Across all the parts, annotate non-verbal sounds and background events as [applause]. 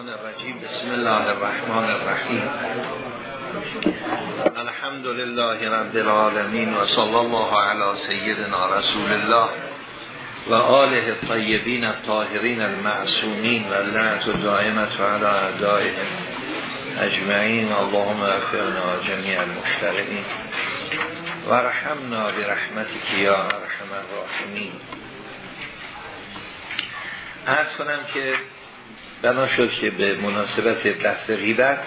بسم الله الرحمن الرحیم. الحمد لله رب العالمین و صلی الله علی سیدنا رسول الله و آله الطیبین الطاهرین المعصومین و لعنت دائمت و علی اعدائهم اجمعین. اللهم اغفرنا جمیع المشترکین و رحمنا برحمتک یا ارحم الراحمین. ارز کنم که بنا شد که به مناسبت بحث غیبت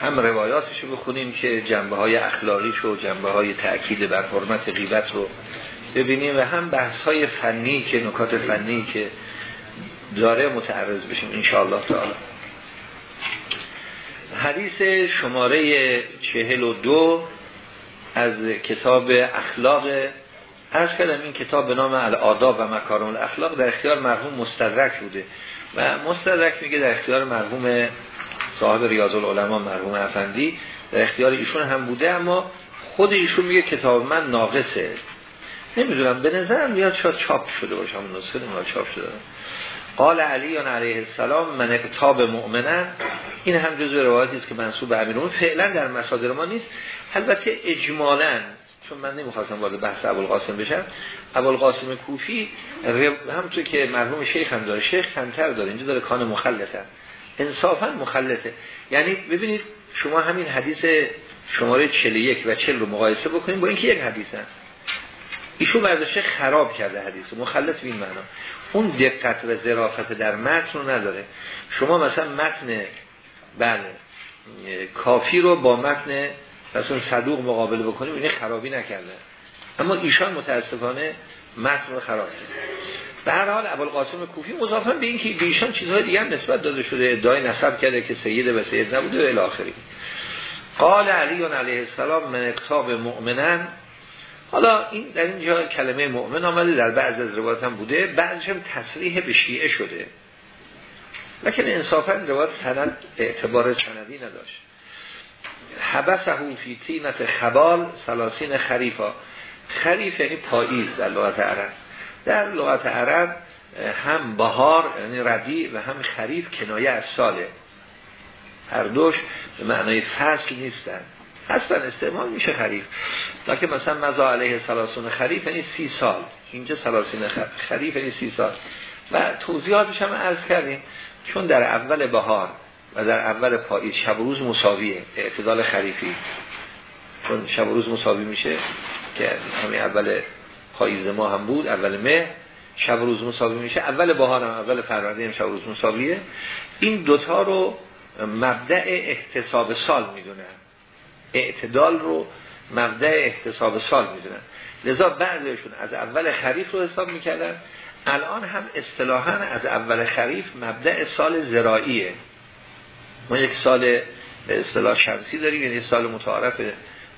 هم روایاتش رو بخونیم که جنبه های اخلاقیش و جنبه های تأکید بر حرمت غیبت رو ببینیم و هم بحث های فنی که نکات فنی که داره متعرض بشیم انشاءالله تعالی. حدیث شماره چهل و دو از کتاب اخلاق. از کردم این کتاب به نام الاداب و مکارم الاخلاق در اختیار مرحوم مستدرک بوده. و مستدرک میگه در اختیار مرحوم صاحب ریاض العلماء مرحوم افندی در اختیار ایشون هم بوده اما خود ایشون میگه کتاب من ناقصه. نمی‌دونم به نظرم میاد شاید چاپ شده باشم نسخه نمیاد چاپ شده قال علی علیه السلام من کتاب مؤمنن این هم جزو روایتی است که منصوب به امیرون فعلا در مصادر ما نیست. البته اجمالا چون من نمی‌خواستم وارد بحث ابوالقاسم بشم. ابوالقاسم کوفی همونطور که مرحوم شیخ هم داره شیخ کمتر داره اینجا داره کان مخلطه. انصافا مخلطه. یعنی ببینید شما همین حدیث شماره 41 و 40 رو مقایسه بکنید با اینکه یک حدیث هم. ایشون ورزشه خراب کرده حدیث. مخلط به این معنا. اون دقت و ظرافت در متن رو نداره. شما مثلا متن بله کافی رو با متن پس اون صدوق مقابله بکنیم اینه خرابی نکرده. اما ایشان متاسفانه متن رو خراب کرد. به هر حال ابوالقاسم کوفی مضافا به اینکه به ایشان چیزهای دیگه هم نسبت داده شده ادعای نسب کرده که سید و سید نبوده و الاخری قال علی علیه السلام من کتاب مؤمنن. حالا این در اینجا کلمه مؤمن آمده در بعض از روایات هم بوده. بعضش هم تصریح به شیعه شده. لکن انصافا روایت سند اعتبار سندی نداشت. حبسه فی تینت خبال سلاسین خریفا. خریف یعنی پاییز در لغت عرب. در لغت عرب هم بهار یعنی ردی و هم خریف کنایه از ساله. هر دوش به معنای فصل نیستن. اصلا استعمال میشه خریف. لکه مثلا مزا علیه سلاسون خریف یعنی سی سال. اینجا سلاسین خریف یعنی سی سال. و توضیحاتش هم عرض کردیم. چون در اول بهار و در اول پاییز شب روز مساویه. اعتدال خریفی. چون شب روز مساوی میشه که همین اول پاییز ما هم بود اول مه شب روز مساوی میشه. اول بهار هم اول فروردین هم شب روز مساویه. این دوتا رو مبدع احتساب سال می‌دونن. اعتدال رو مبدع احتساب سال می‌دونن. لذا بعضیشون از اول خریف رو حساب می‌کردن. الان هم اصطلاحا از اول خریف مبدع سال زراییه ما یک سال به اصطلاح شمسی داریم یعنی سال متعارف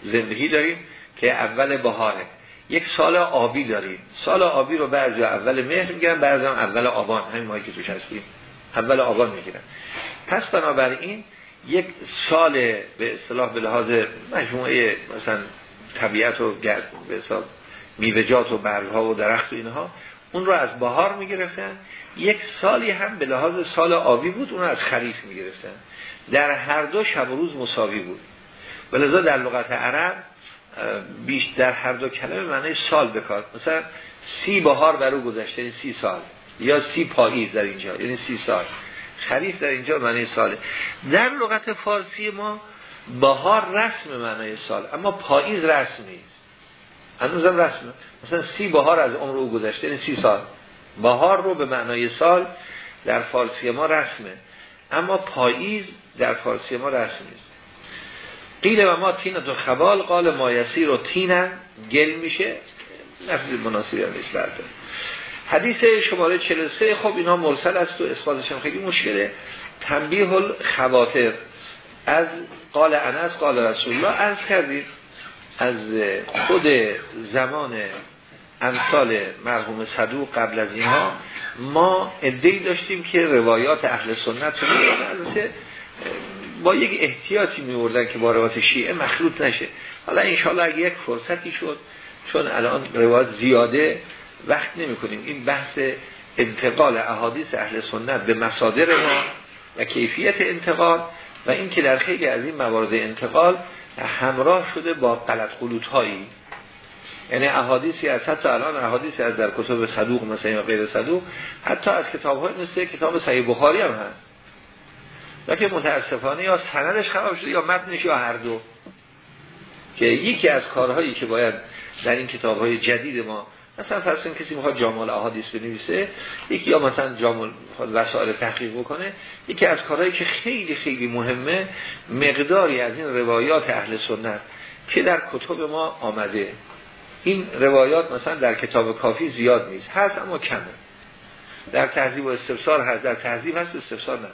زندگی داریم که اول بهاره. یک سال آبی داریم. سال آبی رو بعضی اول مهر می‌گیرن بعضی هم اول آبان. همین ماهی که توش هستیم. اول آبان می‌گیرن. پس بنابراین یک سال به اصطلاح به لحاظ مجموعه مثلا طبیعت و گرد به حساب میوجات و برگها و درخت و اینها اون رو از بهار می‌گرفتن. یک سالی هم به لحاظ سال آبی بود اون رو از خریف می‌گرفتن. در هر دو شب و روز مساوی بود. ولذا در لغت عرب بیش در هر دو کلمه معنی سال بکار مثلا سی بهار بر او گذشته یعنی سی سال. یا سی پاییز در اینجا یعنی سی سال. خریف در اینجا معنی ساله. در لغت فارسی ما بهار رسم معنی سال اما پاییز رسم نیست. هنوزم رسم. مثلا سی بهار از عمر او گذشته یعنی سی سال. بهار رو به معنای سال در فارسی ما رسمه. اما پاییز در فارسی ما رسم نیست. قیل و ما تینت و خبال قال مایسی رو تینن گل میشه. نفسی مناسبی هم نیست برده. حدیث شماره 43 خب اینا مرسل است و اثباتش هم خیلی مشکله. تنبیه الخواطر. از قال انس قال رسول الله از کردید از خود زمان امثال مرحوم صدوق قبل از اینها ما ادهی داشتیم که روایات اهل سنت رو البته با یک احتیاطی میوردن که با روایات شیعه مخلوط نشه. حالا انشاءالله اگه یک فرصتی شد چون الان روایات زیاده وقت نمی کنیم این بحث انتقال احادیث اهل سنت به مصادر ما و کیفیت انتقال و این که در خیلی از این موارد انتقال همراه شده با غلط خلوط هایی یعنی احادیثی از حتی الان احادیثی از در کتب صدوق مثل یا غیر صدوق حتی از کتاب های مثل کتاب صحیح بخاری هم هست. لیکن متاسفانه یا سندش خراب شده یا متنش یا هر دو. که یکی از کارهایی که باید در این کتاب های جدید ما مثلا فرض کسی می‌خواد جامع احادیث بنویسه یکی یا مثلا جامع وسائل تحقیق بکنه یکی از کارهایی که خیلی خیلی مهمه مقداری از این روایات اهل سنت که در کتب ما آمده. این روایات مثلا در کتاب کافی زیاد نیست هست اما کمه. در تهذیب و استفسار هست. در تهذیب هست استفسار نه.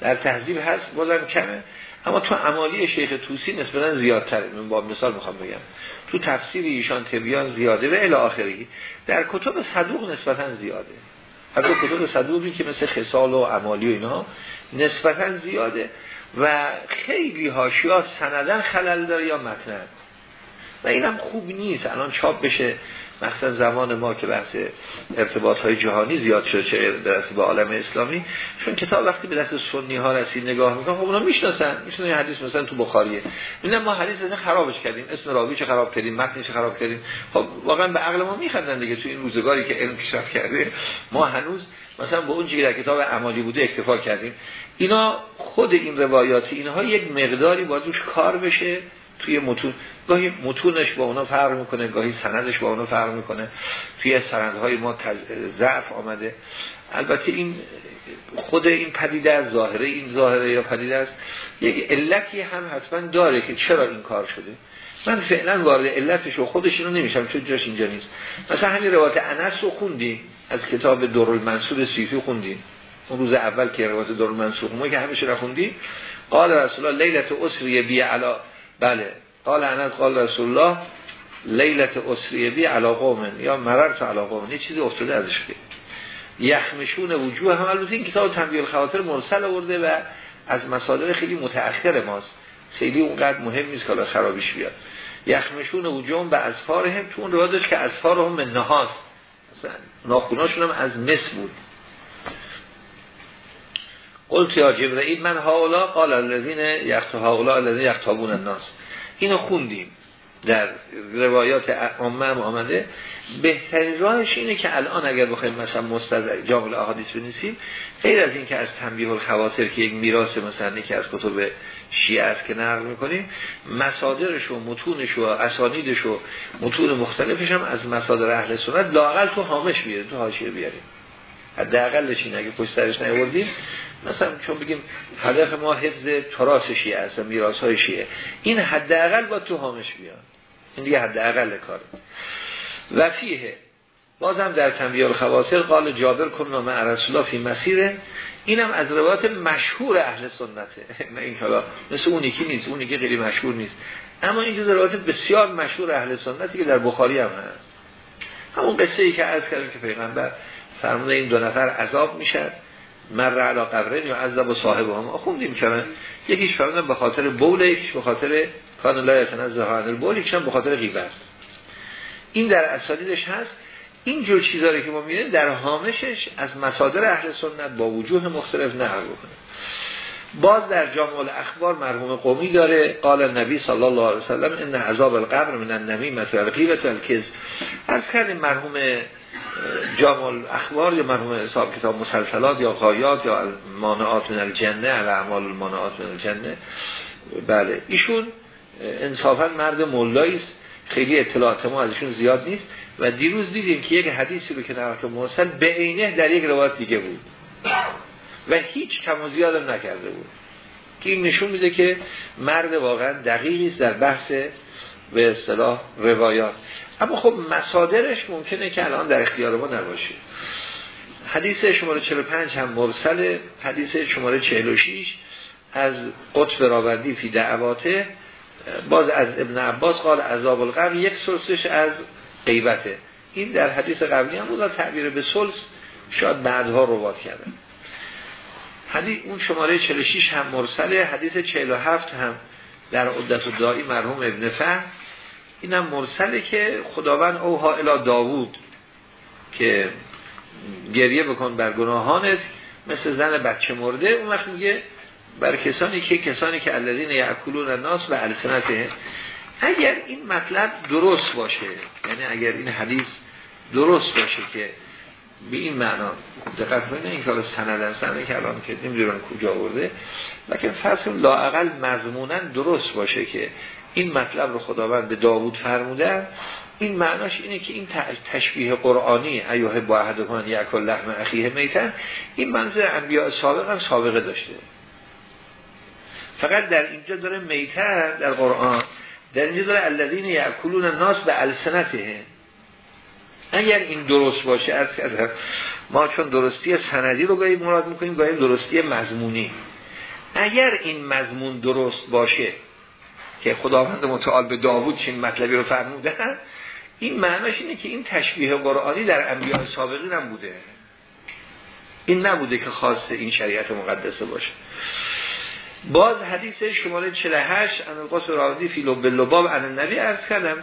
در تهذیب هست بازم کمه. اما تو عمالی شیخ توسی نسبتا زیادتره. من با مثال می‌خوام بگم. تو تفسیر ایشان تبیان زیاده و الی آخری. در کتب صدوق نسبتا زیاده. حتی کتب صدوقی که مثل خصال و عمالی و اینا نسبتا زیاده و خیلی هاشیا سندن خلل داره یا متن. و اینم خوب نیست. الان چاپ بشه. مثلا زمان ما که بحث ارتباط های جهانی زیاد شده چه برسه به عالم اسلامی چون کتاب وقتی به دست سنی ها رسید نگاه می‌کنن خب اونا می‌شناسن می‌شناسن حدیث مثلا تو بخاریه. اینا ما حدیث از خرابش کردیم اسم راویش خراب کردیم متنش خراب کردیم. خب واقعا به عقل ما میخندن دیگه تو این روزگاری که علم پیشرفت کرده. ما هنوز مثلا به اون چیزی در کتاب اعمالی بوده اکتفا کردیم. اینا خود این روایات اینها یک مقداری باید کار بشه. توی متون گاهی متونش با اونا فرق می‌کنه گاهی سندش با اونا فرق می‌کنه. توی سندهای ما ضعف آمده. البته این خود این پدیده از ظاهره این ظاهره یا پدیده است یک علتی هم حتما داره که چرا این کار شده. من فعلا وارد علتش و خودش اینو نمیشم چون جاش اینجا نیست. مثلا همین روایت انس رو خوندیم از کتاب دورالمنصور سیفی خوندیم اون روز اول که روایت دورالمنصور ما که همیشه را خوندیم قال رسول الله لیلت اسری بی علا بله. قال انس قال رسول الله لیلت اسری بی علا قومن یا مررت علا قومن یه چیزی افتاده ازش که. یخمشون وجوه هم. البته این کتاب تنبیه الخواطر مرسل آورده و از مصادر خیلی متأخر ماست. خیلی اونقدر مهم نیست که خرابیش بیاد. یخمشون وجوه به اسفار هم تو اون روایتش که اسفار هم نهاست. ناخوناشون هم از مس بود. قلت یا جبرئیل من هاولا قال الذین یخت هاولا الذین یختابون الناس. اینو خوندیم. در روایات عامه آمده. بهترین راهش اینه که الان اگر بخوایم مثلا مستد جامع احادیث بنویسیم غیر از این که از تنبیه الخواطر که یک میراث مثلا که از کتب شیعه است که نقل می‌کنیم مصادرش و متونش و اسانیدش و متون مختلفش هم از مصادر اهل سنت لاقل تو حامش بیاریم تو حاشیه بیاریم. حداقلش این اگه پشت سرش نیاوردیم. مثلا چون بگیم هدف ما حفظ تراس شیعه است میراث های شیعه. این حداقل با تو هامش بیاد. این دیگه حداقل کاره. و فیه. بازم در تنبیه الخواصر قال جابر کن مع رسول الله فی مسیره. اینم از روایات مشهور اهل سنته [laughs] این حالا مثل اونی که نیست اونی که خیلی مشهور نیست. اما این جز روایات بسیار مشهور اهل سنتی که در بخاری هم هست. همون قصه ای که از کردیم که پیغمبر فرموده این دو نفر عذاب می‌شد مر علا قبرین یا عذاب و صاحب هم. خوندیم چرا؟ یکیش فرمودن به خاطر بول یکیش به خاطر کان لا یتنزه عن البول یکیش به خاطر غیبت. این در اسالیدش هست. این جور چیزایی که ما می‌بینیم در حامشش از مصادر اهل سنت با وجوه مختلف نقل بکنه. باز در جامع الاخبار مرحوم قومی داره قال نبی صلی الله علیه وسلم ان عذاب القبر من النمیمه و الغیبه الکذب از کردیم مرحوم جامع اخبار یا مرحوم حساب کتاب مسلسلات یا قایات یا مانعات من الجنه اعمال المانعات من الجنه. بله ایشون انصافا مرد مولایی است. خیلی اطلاعات ما ازشون زیاد نیست. و دیروز دیدیم که یک حدیثی رو که نقل مرسل به عینه در یک روایت دیگه بود. و هیچ کم و زیادم نکرده بود. که این نشون میده که مرد واقعا دقیقی است در بحث به اصطلاح روایات. اما خب مسادرش ممکنه که الان در اختیار ما نباشه. حدیث شماره 45 هم مرسل حدیث شماره 46 از قطب راوندی فی دعواته. باز از ابن عباس قال عذاب القبر یک سلسش از غیبته. این در حدیث قبلی هم بود تعبیر به سلس شاید بعدها روات کردن حدیث اون شماره 46 هم مرسله. حدیث 47 هم در عدت و دایی مرحوم ابن فهم. اینم مرسله که خداوند اوها الا داوود که گریه بکن بر گناهانت مثل زن بچه مرده. اون وقت میگه بر کسانی که کسانی که الذین یاکلون الناس و السنته اگر این مطلب درست باشه یعنی اگر این حدیث درست باشه که به این معنا دقت کنید این کار سندن سنده که الان که نمی‌دونم کجا آورده لکن فصل لاعقل مضمونا درست باشه که این مطلب رو خداوند به داوود فرمودن این معناش اینه که این تشبیه قرآنی ایوه با احد کنن یکل لحم اخیه میتن این منظر انبیاء سابق هم سابقه داشته. فقط در اینجا داره میتن در قرآن در اینجا داره الذین یاکلون الناس به السنته اگر این درست باشه از ما چون درستی سندی رو گاهی مراد می‌کنیم گاهی درستی مضمونی. اگر این مضمون درست باشه که خداوند متعال به داوود چین مطلبی رو فرمودن این معناش اینه که این تشبیه قرآنی در انبیاء سابقین هم بوده. این نبوده که خاص این شریعت مقدسه باشه. باز حدیث شماره 48 ان القاس راضی فی لب لباب ان نبی عرض کردم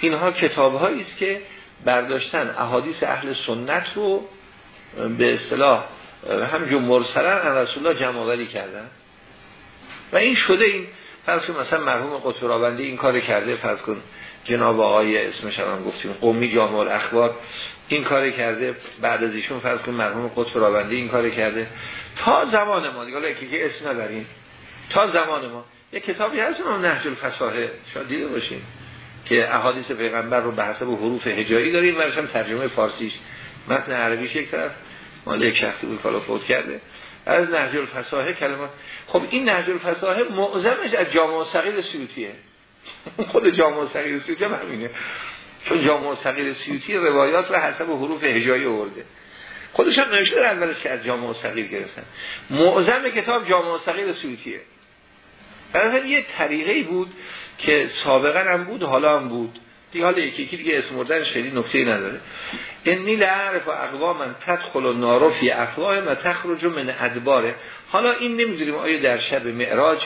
اینها کتاب است که برداشتن احادیث اهل سنت رو به اصطلاح همجور مرسلن ان رسول الله جمع کردن. و این شده این فرض کن مثلا مرحوم قطب این کار کرده فرض کن جناب آقای اسمش هم گفتیم قومی جامع الاخبار این کار کرده بعد از ایشون فرض کن مرحوم قطب این کار کرده. تا زمان ما دیگه یکی که اسم نداریم تا زمان ما یک کتابی هست اون نهج الفصاحه. شاید دیده باشین که احادیث پیغمبر رو به حسب حروف هجایی داریم و هم ترجمه فارسیش. متن عربیش یک طرف مال یک شخصی بود کالا فوت کرده. از نهج الفصاحه کلمات. خب این نهج الفصاحه معظمش از جامع صغیر سیوطیه. [laughs] خود جامع صغیر سیوطی هم همینه. چون جامع صغیر سیوطی روایات رو حسب حروف هجایی آورده. خودش هم نوشته در اولش که از جامع صغیر گرفتن. معظم کتاب جامع صغیر سیوطیه. در یه طریقه بود که سابقا هم بود حالا هم بود. دیگه حالا یکی یکی دیگه اسم مردن خیلی نکته نداره. انی لعرف و اقوام تدخل و نارفی افواه و تخرج من ادباره حالا این نمی‌دونیم آیا در شب معراج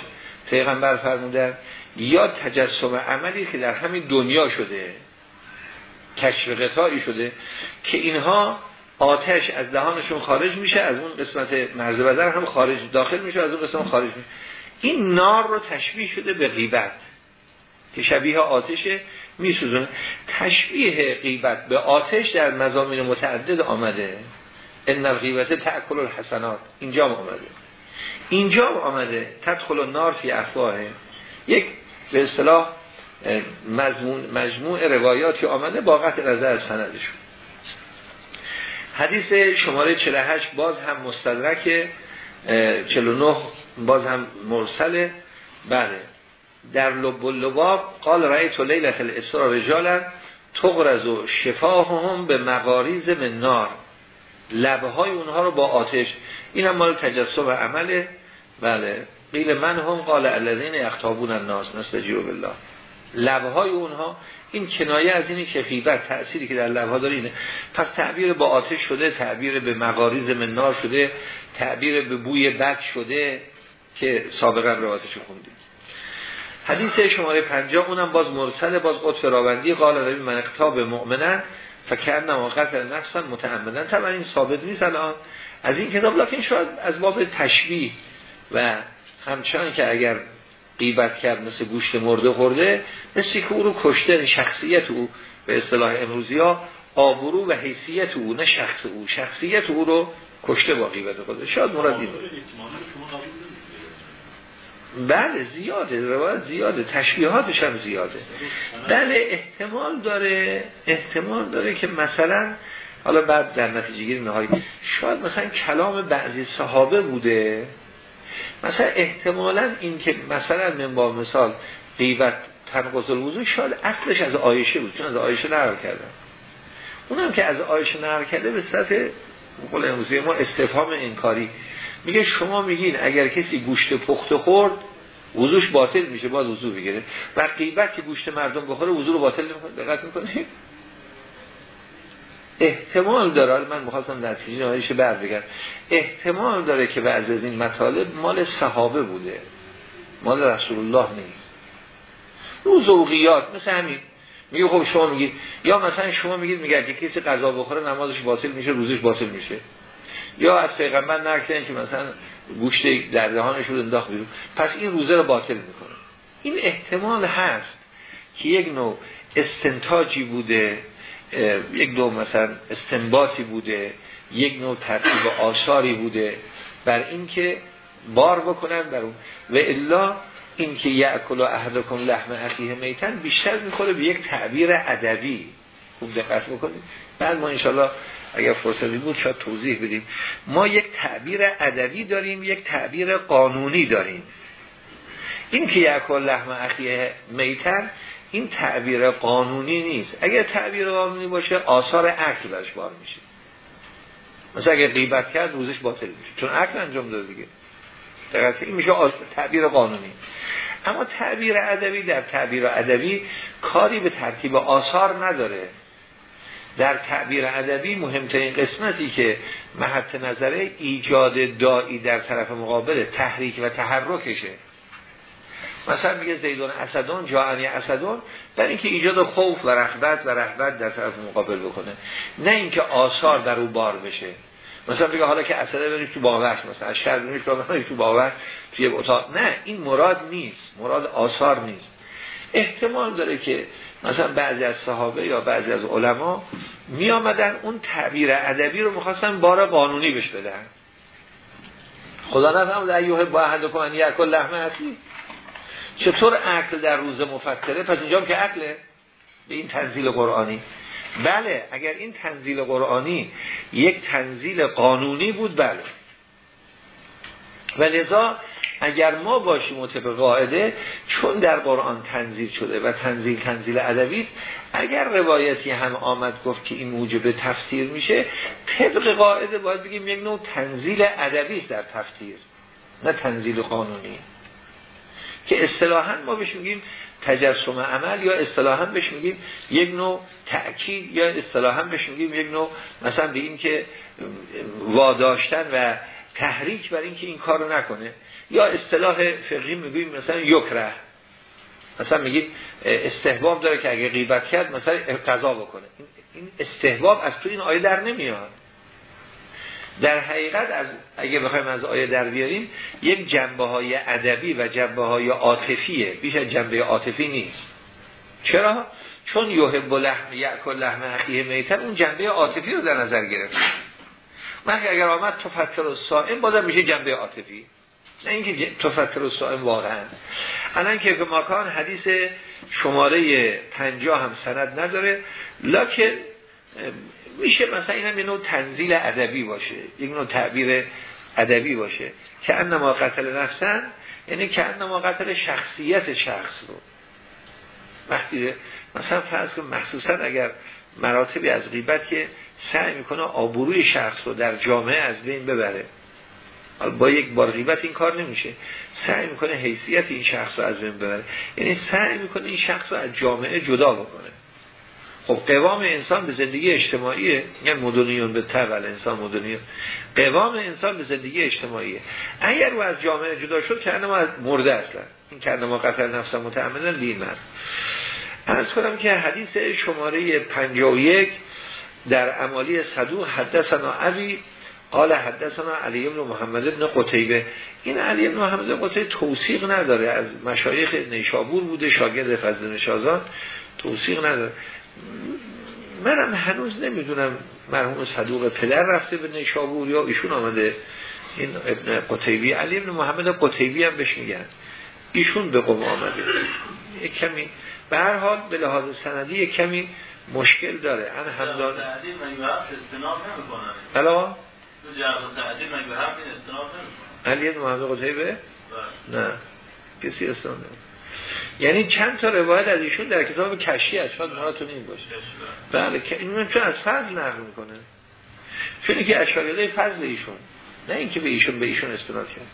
پیغمبر فرمودن یا تجسم عملی که در همین دنیا شده کشف قطعی شده که اینها آتش از دهانشون خارج میشه از اون قسمت مرز بدن هم خارج داخل میشه از اون قسمت خارج میشه. این نار رو تشبیه شده به غیبت که شبیه آتش میسوزونه. تشبیه غیبت به آتش در مزامین متعدد آمده. ان الغیبت تأکل الحسنات. اینجا آمده. اینجا آمده. تدخل نار فی افواه یک به اصطلاح مضمون مجموع روایاتی آمده با قطع نظر سندشون. حدیث شماره 48 باز هم مستدرک 49 باز هم مرسله. بله. در لب لباب قال رأیت لیلت الاسرا رجالا تغرز و شفاهم به مغاریز من نار. لبهای اونها رو با آتش. این هم مال تجسم عمله. بله. قیل من هم قال الذین یختابون الناس نستجیب بالله. لبهای اونها این کنایه از اینی که تأثیری که در لبها داره اینه. پس تعبیر با آتش شده تعبیر به مغاریز منار شده تعبیر به بوی بد شده که سابقا روایتش خوندیم حدیث شماره 50 اونم باز مرسل باز قطف راوندی قال روی من اقتاب مؤمنن فکرنا و قتل متعمدن طبعا این ثابت نیست الان از این کتاب لکن شاید از باب تشبیه و همچنان که اگر قیبت کرد مثل گوشت مرده خورده مثل که او رو کشته شخصیت او به اصطلاح امروزی ها آبرو و حیثیت او نه شخص او شخصیت او رو کشته با قیبت خورده شاید مراد این بله زیاده روایت زیاده تشبیهاتش هم زیاده. بله احتمال داره احتمال داره که مثلا حالا بعد در نتیجه گیری نهایی شاید مثلا کلام بعضی صحابه بوده. مثلا احتمالا این که مثلا من با مثال قیبت تنقض الوضوع شاید اصلش از آیشه بود چون از آیشه نقل کردن. اونم که از آیشه نقل کرده به صورت قول امروزی ما استفهام انکاری. میگه شما میگین اگر کسی گوشت پخته خورد وضوش باطل میشه باز وضو بگیره و قیبت که گوشت مردم بخوره وضو رو باطل دقت می‌کنه احتمال داره. من می‌خواستم در تیجی نهایش بعد بگم احتمال داره که بعض از این مطالب مال صحابه بوده. مال رسول الله نیست. رو زوقیات مثل همین. میگه خب شما میگید یا مثلا شما میگید میگه که کسی قضا بخوره نمازش باطل میشه روزش باطل میشه. یا از پیغمبر نکردن که مثلا گوشت در دهانش رو انداخت بیرون. پس این روزه رو باطل می‌کنه. این احتمال هست که یک نوع استنتاجی بوده یک نوع مثلا استنباطی بوده یک نوع ترتیب آثاری بوده بر اینکه بار بکنن در اون. و الا اینکه یعکل و احدکم لحم اخیه میتن بیشتر می‌خوره به یک تعبیر ادبی. خوب دقت بکنید. بعد ما انشالله اگر فرصتی بود شاید توضیح بدیم. ما یک تعبیر ادبی داریم یک تعبیر قانونی داریم. این که یعکل لحم اخیه میتن این تعبیر قانونی نیست. اگر تعبیر قانونی باشه آثار عقل برش بار میشه. مثلا اگر غیبت کرد روزش باطل میشه. چون عقل انجام داده دیگه. دقیقا این میشه تعبیر قانونی. اما تعبیر ادبی در تعبیر ادبی کاری به ترتیب آثار نداره. در تعبیر ادبی مهمترین قسمتی که محط نظره ایجاد دایی در طرف مقابل تحریک و تحرکشه. مثلا میگه زیدون اسدون جاعنی اسدون در اینکه ایجاد خوف و رغبت و رهبت در طرف مقابل بکنه. نه اینکه آثار در او بار بشه. مثلا بگه حالا که اسده برید تو باورش مثلا از شهر برید تو باور توی اتاق. نه این مراد نیست. مراد آثار نیست. احتمال داره که مثلا بعضی از صحابه یا بعضی از علما می آمدن اون تعبیر ادبی رو می‌خواستن بار قانونی بش بدن. خدا نفهم در ایوه با احد کنن یکل لحمه چطور عقل در روز مفتره پس اینجا که عقله. به این تنزیل قرآنی. بله اگر این تنزیل قرآنی یک تنزیل قانونی بود بله. و لذا اگر ما باشیم و طبق قاعده چون در قرآن تنزیل شده و تنزیل تنزیل ادبی اگر روایتی هم آمد گفت که این موجب تفسیر میشه طبق قاعده باید بگیم یک نوع تنزیل ادبی در تفسیر نه تنزیل قانونی. که اصطلاحا ما بهش میگیم تجسم عمل یا اصطلاحا بهش میگیم یک نوع تأکید یا اصطلاحا بهش میگیم یک نوع مثلا این که واداشتن و تحریک بر اینکه این کارو نکنه. یا اصطلاح فقهی میگیم مثلا یکره. مثلا میگیم استحباب داره که اگه غیبت کرد مثلا قضا بکنه. این استحباب از تو این آیه در نمیاد. در حقیقت از اگه بخوایم از آیه در بیاریم یک جنبه های ادبی و جنبه های عاطفیه. بیش از جنبه عاطفی نیست. چرا؟ چون یحب لحم یاکل لحم اخیه میتن اون جنبه عاطفی رو در نظر گرفت. وقتی اگر آمد تفتر و سائم بازم میشه جنبه عاطفی. نه اینکه تفتر و سائم واقعا. الان که ماکان حدیث شماره پنجاه هم سند نداره لکن میشه مثلا این هم یه نوع تنزیل ادبی باشه یک نوع تعبیر ادبی باشه. که انما قتل نفسن یعنی که انما قتل شخصیت شخص رو. وقتی مثلا فرض کن مخصوصا اگر مراتبی از غیبت که سعی می‌کنه آبروی شخص رو در جامعه از بین ببره. با یک بار غیبت این کار نمیشه. سعی می‌کنه حیثیت این شخص رو از بین ببره. یعنی سعی می‌کنه این شخص رو از جامعه جدا بکنه. خب قوام انسان به زندگی اجتماعیه. یعنی مدنیون به طبع انسان مدنیون قوام انسان به زندگی اجتماعیه. اگر او از جامعه جدا شد که از مرده اصلا. این که ما قتل نفس متعمدا لیمن از کنم که حدیث شماره 51 در امالی صدو حدثنا علی قال حدثنا علی ابن محمد ابن قتیبه. این علی ابن محمد قتیبه توصیق نداره. از مشایخ نیشابور بوده شاگرد فضل نشازان توصیق نداره. منم هنوز نمی‌دونم مرحوم صدوق پدر رفته به نیشابور یا ایشون آمده. این ابن قتیبی علی ابن محمد قتیبی هم بهش میگن. ایشون به قوم آمده. یک کمی به هر حال به لحاظ سندی یک کمی مشکل داره. ان همدان علی ابن محمد قتیبه بله. نه. کسی استناد یعنی چند تا روایت از ایشون در کتاب کشی از شاید مراتون این باشه. بله. که این چون از فضل نقل می‌کنه. چون که اشاریده فضل ایشون. نه اینکه به ایشون به ایشون استناد کرد.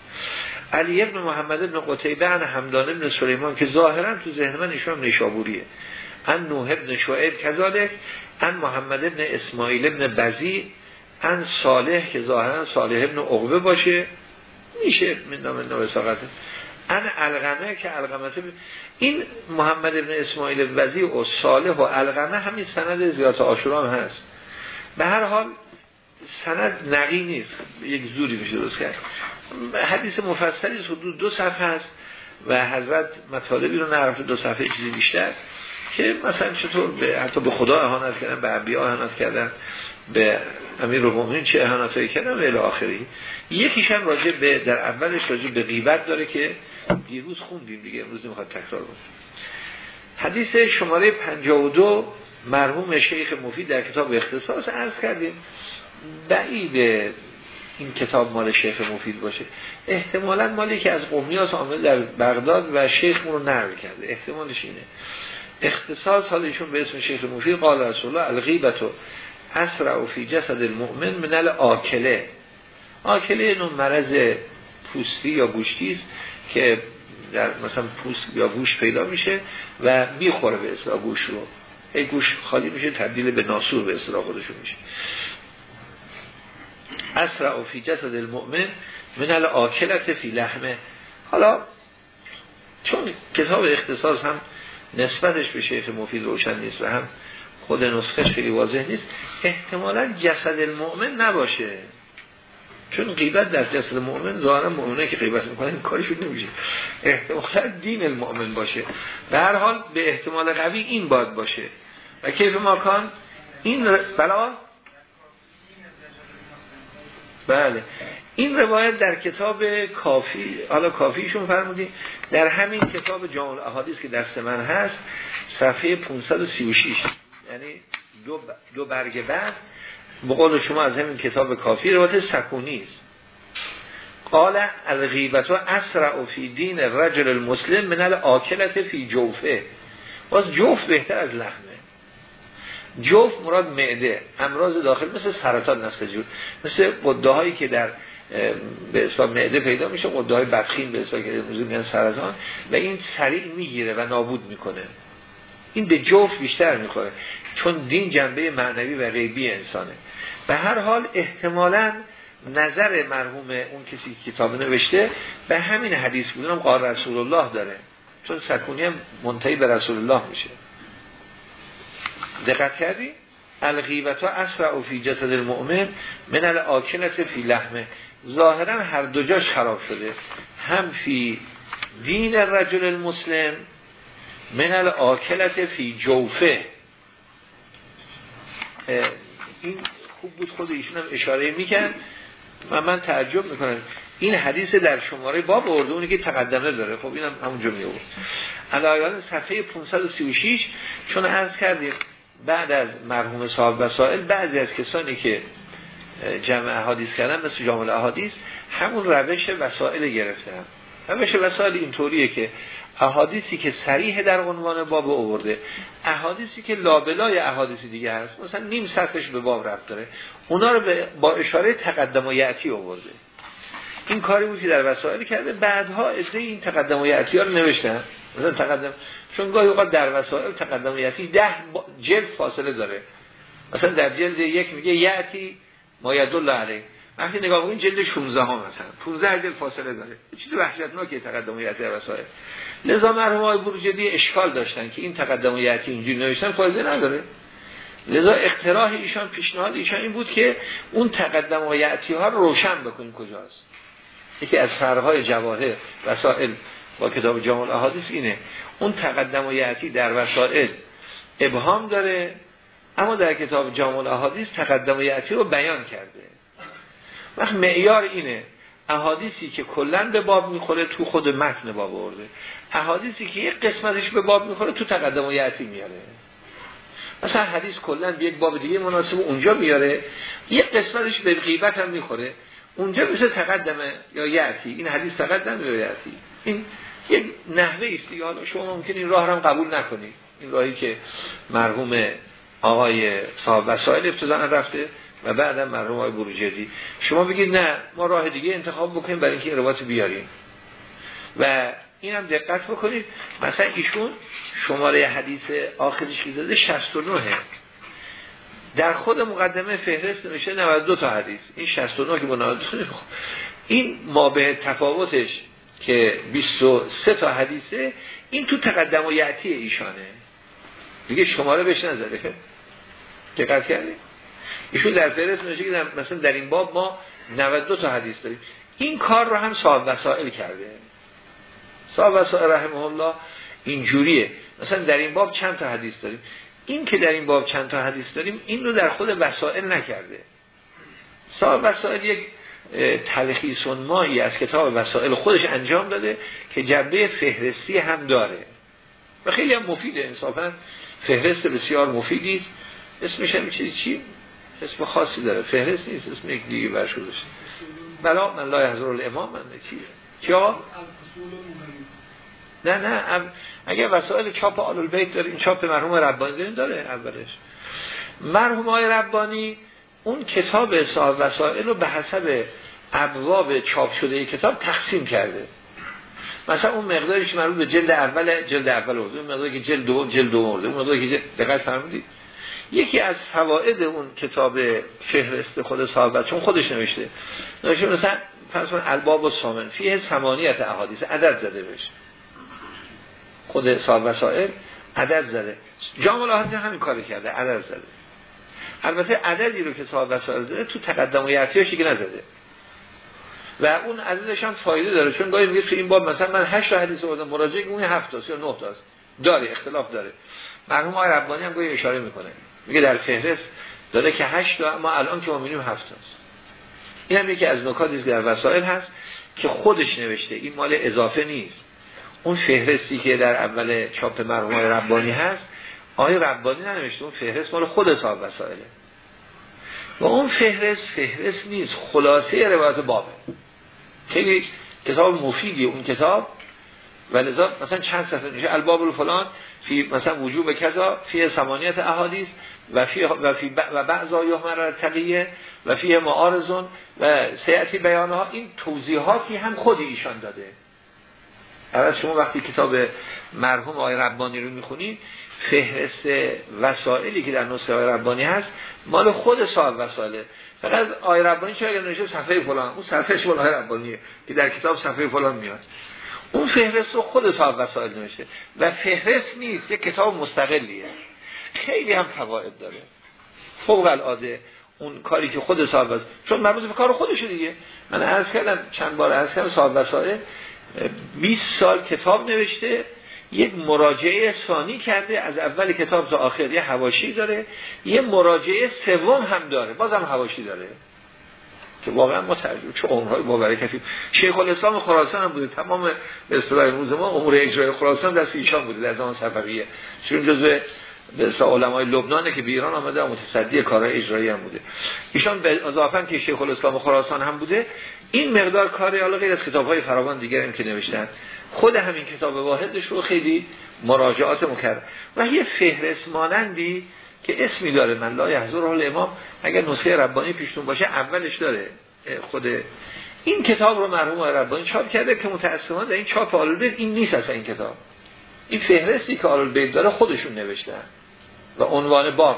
علی ابن محمد ابن قتیبه ان همدان ابن سلیمان که ظاهرا تو ذهن من ایشون نشابوریه. ان نوح ابن شعیب کذالک ان محمد ابن اسماعیل ابن بزی ان صالح که ظاهرا صالح ابن عقبه باشه میشه من نام نوساقته ان القمه که القمه این محمد ابن اسماعیل وزی و صالح و القمه همین سند زیارت آشورام هست. به هر حال سند نقی نیست یک زوری میشه درست کرد. حدیث مفصلی حدود دو صفحه است و حضرت مطالبی رو نرفت دو صفحه چیزی بیشتر که مثلا چطور به حتی به خدا اهانت کردن به انبیا اهانت کردن. به امیر المؤمنین چه اهانتایی کردن و الی آخری. یکیش هم راجع به در اولش راجع به غیبت داره که دیروز خوندیم دیگه امروز نمی‌خواد تکرار کنیم حدیث شماره 52 مرحوم شیخ مفید در کتاب اختصاص عرض کردیم. بعید این کتاب مال شیخ مفید باشه. احتمالا مالی که از قومیاس آمده در بغداد و شیخ رو نقل کرده. احتمالش اینه. اختصاص حالا ایشون به اسم شیخ مفید قال رسول الله الغیبت و اسرع فی جسد المؤمن من آکله آکله نوع مرض پوستی یا گوشتی است که در مثلا پوست یا گوش پیدا میشه و می‌خوره به اصلاح گوش رو. ای گوش خالی میشه تبدیل به ناسور به اصلاح خودشون میشه. اسرع فی جسد المؤمن من آکلت فی لحمه. حالا چون کتاب اختصاص هم نسبتش به شیخ مفید روشن نیست و هم خود نسخش خیلی واضح نیست احتمالا جسد المؤمن نباشه. چون غیبت در جسد مؤمن ظاهرا مؤمنه که غیبت این کارشون نمیشه. احتمالا دین المؤمن باشه. به هر حال به احتمال قوی این باید باشه. و کیف ماکان این بلا بله؟ این روایت در کتاب کافی حالا کافیشون فرمودی در همین کتاب جامع احادیث که دست من هست صفحه 536 یعنی دو, دو برگ بعد بقول شما از همین کتاب کافی روایت سکونی است. قال الغیبت و اسرع فی دین رجل المسلم من الاکلت فی جوفه. باز جوف بهتر از لحمه. جوف مراد معده امراض داخل مثل سرطان نسخ جور مثل قده هایی که در به اصلا معده پیدا میشه قده های بدخیم به اصلا که میگن سرطان و این سریع می‌گیره و نابود می‌کنه. این به جوف بیشتر می‌خوره چون دین جنبه معنوی و غیبی انسانه. به هر حال احتمالا نظر مرحوم اون کسی که کتاب نوشته به همین حدیث بودنم قال رسول الله داره. چون سکونی هم منتهی به رسول الله میشه. دقت کردی؟ الغیبت و اسرع فی جسد المؤمن من الاکلت فی لحمه. ظاهرا هر دو جاش خراب شده. هم فی دین الرجل المسلم من الاکلت فی جوفه. این خوب بود خود ایشون هم اشاره میکن و من تعجب می‌کنم. این حدیث در شماره باب ارده اونی که تقدمه داره. خب اینم همونجا می آورد. علایان صفحه 536 چون عرض کردیم بعد از مرحوم صاحب وسائل بعضی از کسانی که جمع احادیث کردن مثل جامل احادیث همون روش وسائل گرفتن. روش وسائل اینطوریه که احادیثی که سریح در عنوان باب آورده. احادیثی که لابلای احادیثی دیگه هست. مثلا نیم سطحش به باب رفت داره. اونا رو با اشاره تقدم و یعتی آورده. این کاری بود که در وسائل کرده. بعدها اصلا این تقدم و یعتی ها رو نوشتن مثلا تقدم چون گاهی اوقات در وسائل تقدم و یعتی ده جلد فاصله داره. مثلا در جلد یک میگه یعتی ما یدل علیه. وقتی نگاه کنید جلد 16 ها مثلا 15 جلد فاصله داره. چیز وحشتناکه تقدم و یعتی وسائل لذا مرحوم های اشکال داشتن که این تقدم و یعتی اینجوری نوشتن فایده نداره. لذا اقتراح ایشان پیشنهاد ایشان این بود که اون تقدم و یعتی ها رو روشن بکنیم کجاست. یکی از فرهای جواهر وسائل با کتاب جامع الاحادیث اینه. اون تقدم و یعتی در وسائل ابهام داره اما در کتاب جامع الاحادیث تقدم و یعتی رو بیان کرده. وقت معیار اینه. احادیثی که کلا به باب می‌خوره تو خود متن باب برده احادیثی که یک قسمتش به باب می‌خوره تو تقدم و یعتی میاره. مثلا حدیث کلا به یک باب دیگه مناسب اونجا میاره. یک قسمتش به غیبت هم می‌خوره. اونجا مثل تقدمه یا یعتی این حدیث تقدم یا یعتی این یک نحوه است حالا شما ممکن این راه هم قبول نکنید. این راهی که مرحوم آقای صاحب وسائل ابتداء رفته. و بعدم مرحوم آقای بروجردی. شما بگید نه ما راه دیگه انتخاب بکنیم برای اینکه روایت بیاریم. و این هم دقت بکنید. مثلا ایشون شماره حدیث آخرش که زده 69 در خود مقدمه فهرست نمیشه 92 تا حدیث. این 69 که با 92 این ما به تفاوتش که 23 تا حدیثه این تو تقدم و یعتی ایشانه. دیگه شماره بهش نظره دقت کردی؟ ایشون در فهرست نوشته که مثلا در این باب ما 92 تا حدیث داریم. این کار رو هم صاحب وسائل کرده. صاحب وسائل رحمه الله اینجوریه. مثلا در این باب چند تا حدیث داریم. این که در این باب چند تا حدیث داریم این رو در خود وسائل نکرده. صاحب وسائل یک تلخی سنمایی از کتاب وسائل خودش انجام داده که جنبه فهرستی هم داره. و خیلی هم مفیده. انصافا فهرست بسیار مفیدی است. اسمش هم چیزی چی؟ اسم خاصی داره. فهرست نیست اسم یک دیگه برشو داشته بلا من لا یحضر الامام من چیه؟ چیا نه نه اگر وسائل چاپ آل البیت داره این چاپ مرحوم ربانی داره اولش. مرحوم های ربانی اون کتاب صاحب وسائل رو به حسب ابواب چاپ شده کتاب تقسیم کرده. مثلا اون مقداری که مربوط به جلد اول جلد اول اون مقداری که جلد دوم جلد دوم اون مقداری که دقت فرمودید یکی از فواید اون کتاب فهرست خود صاحب چون خودش نوشته. نوشته مثلا فرض الباب و سامن. فیه سمانیت احادیث. عدد زده بشه خود صاحب وسائل عدد زده. جامع هم همین کاری کرده. عدد زده. البته عددی رو که صاحب وسائل زده تو تقدم و یعتیاش که نزده. و اون عددش هم فایده داره. چون گاهی میگه تو این باب مثلا من 8 تا حدیث آوردم. مراجعه اون 7 تا یا 9 تاست. داره. اختلاف داره. مرحوم آقای ربانی هم گاهی اشاره می‌کنه. میگه در فهرست داره که 8 تا اما الان که ما می‌بینیم 7 تاست. این هم یکی از نکاتی که در وسائل هست که خودش نوشته. این مال اضافه نیست. اون فهرستی که در اول چاپ مرحوم ربانی هست آقای ربانی ننوشته. اون فهرست مال خود صاحب وسائله. و اون فهرست فهرست نیست. خلاصه روایت بابه. خیلی کتاب مفیدی اون کتاب. و لذا مثلا چند صفحه میشه الباب فلان فی مثلا وجوب کذا فی سمانیت احادیث. و فی و فی و بعضا یحمر تقیه و فی معارضون و سیعتی بیانها. این توضیحاتی هم خود ایشان داده. اول شما وقتی کتاب مرحوم آقای ربانی رو می‌خونید فهرست وسائلی که در نسخه آقای ربانی هست مال خود صاحب وسائله فقط آقای ربانی چه اگر صفحه فلان؟ اون صفحه مال آقای ربانیه که در کتاب صفحه فلان میاد. اون فهرست رو خود صاحب وسائل نوشته. و فهرست نیست یک کتاب مستقلیه. خیلی هم فواید داره. فوق العاده اون کاری که خود صاحب وسائل چون مربوط به کار خودشه دیگه. من عرض کردم چند بار عرض کردم صاحب وسائل 20 سال کتاب نوشته یک مراجعه ثانی کرده از اول کتاب تا آخر. یه حواشی داره یه مراجعه سوم هم داره. بازم حواشی داره. که واقعا ما ترجمه چه عمرهای با برکتی شیخ الاسلام خراسان هم بوده. تمام به اصطلاح روز ما امور اجرای خراسان دست ایشان بوده در زمان صفویه. چون جزء به علمای لبنانه که به ایران آمده و متصدی کارهای اجرایی هم بوده. ایشان به اضافه که شیخ الاسلام خراسان هم بوده این مقدار کاری حالا غیر از کتاب‌های فراوان دیگر هم که نوشتن. خود همین کتاب واحدش رو خیلی مراجعات مکرد و یه فهرست مانندی که اسمی داره من لا یحضر حال امام. اگر نسخه ربانی پیشتون باشه اولش داره خود این کتاب رو مرحوم ربانی چاپ کرده که متاسفانه در این چاپ آل این نیست اصلا این کتاب. این فهرستی که آل داره خودشون نوشتن و عنوان باب.